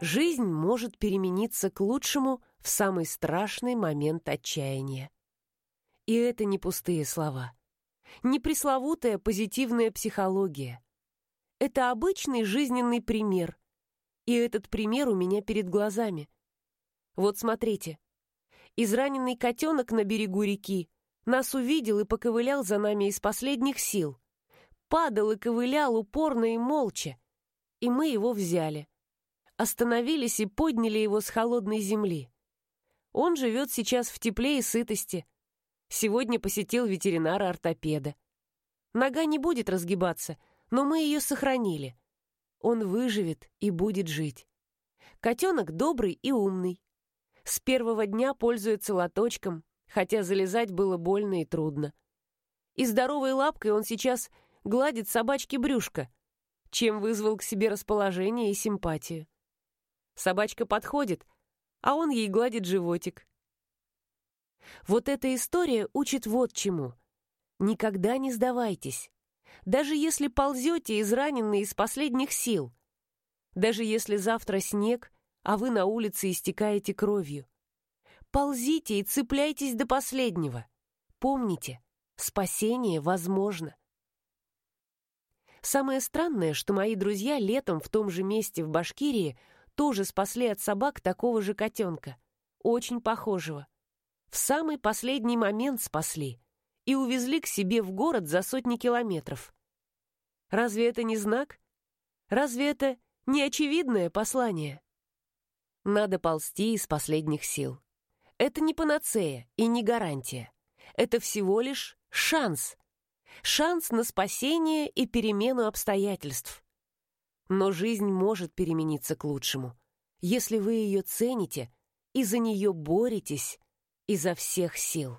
Жизнь может перемениться к лучшему в самый страшный момент отчаяния. И это не пустые слова. Не пресловутая позитивная психология. Это обычный жизненный пример. И этот пример у меня перед глазами. Вот смотрите. Израненный котенок на берегу реки нас увидел и поковылял за нами из последних сил. Падал и ковылял упорно и молча. И мы его взяли остановились и подняли его с холодной земли. Он живет сейчас в тепле и сытости. Сегодня посетил ветеринара-ортопеда. Нога не будет разгибаться, но мы ее сохранили. Он выживет и будет жить. Котенок добрый и умный. С первого дня пользуется лоточком, хотя залезать было больно и трудно. И здоровой лапкой он сейчас гладит собачке брюшко, чем вызвал к себе расположение и симпатию. Собачка подходит, а он ей гладит животик. Вот эта история учит вот чему. Никогда не сдавайтесь. Даже если ползете израненные из последних сил. Даже если завтра снег, а вы на улице истекаете кровью. Ползите и цепляйтесь до последнего. Помните, спасение возможно. Самое странное, что мои друзья летом в том же месте в Башкирии тоже спасли от собак такого же котенка, очень похожего. В самый последний момент спасли и увезли к себе в город за сотни километров. Разве это не знак? Разве это не очевидное послание? Надо ползти из последних сил. Это не панацея и не гарантия. Это всего лишь шанс. Шанс на спасение и перемену обстоятельств. Но жизнь может перемениться к лучшему, если вы ее цените и за нее боретесь изо всех сил.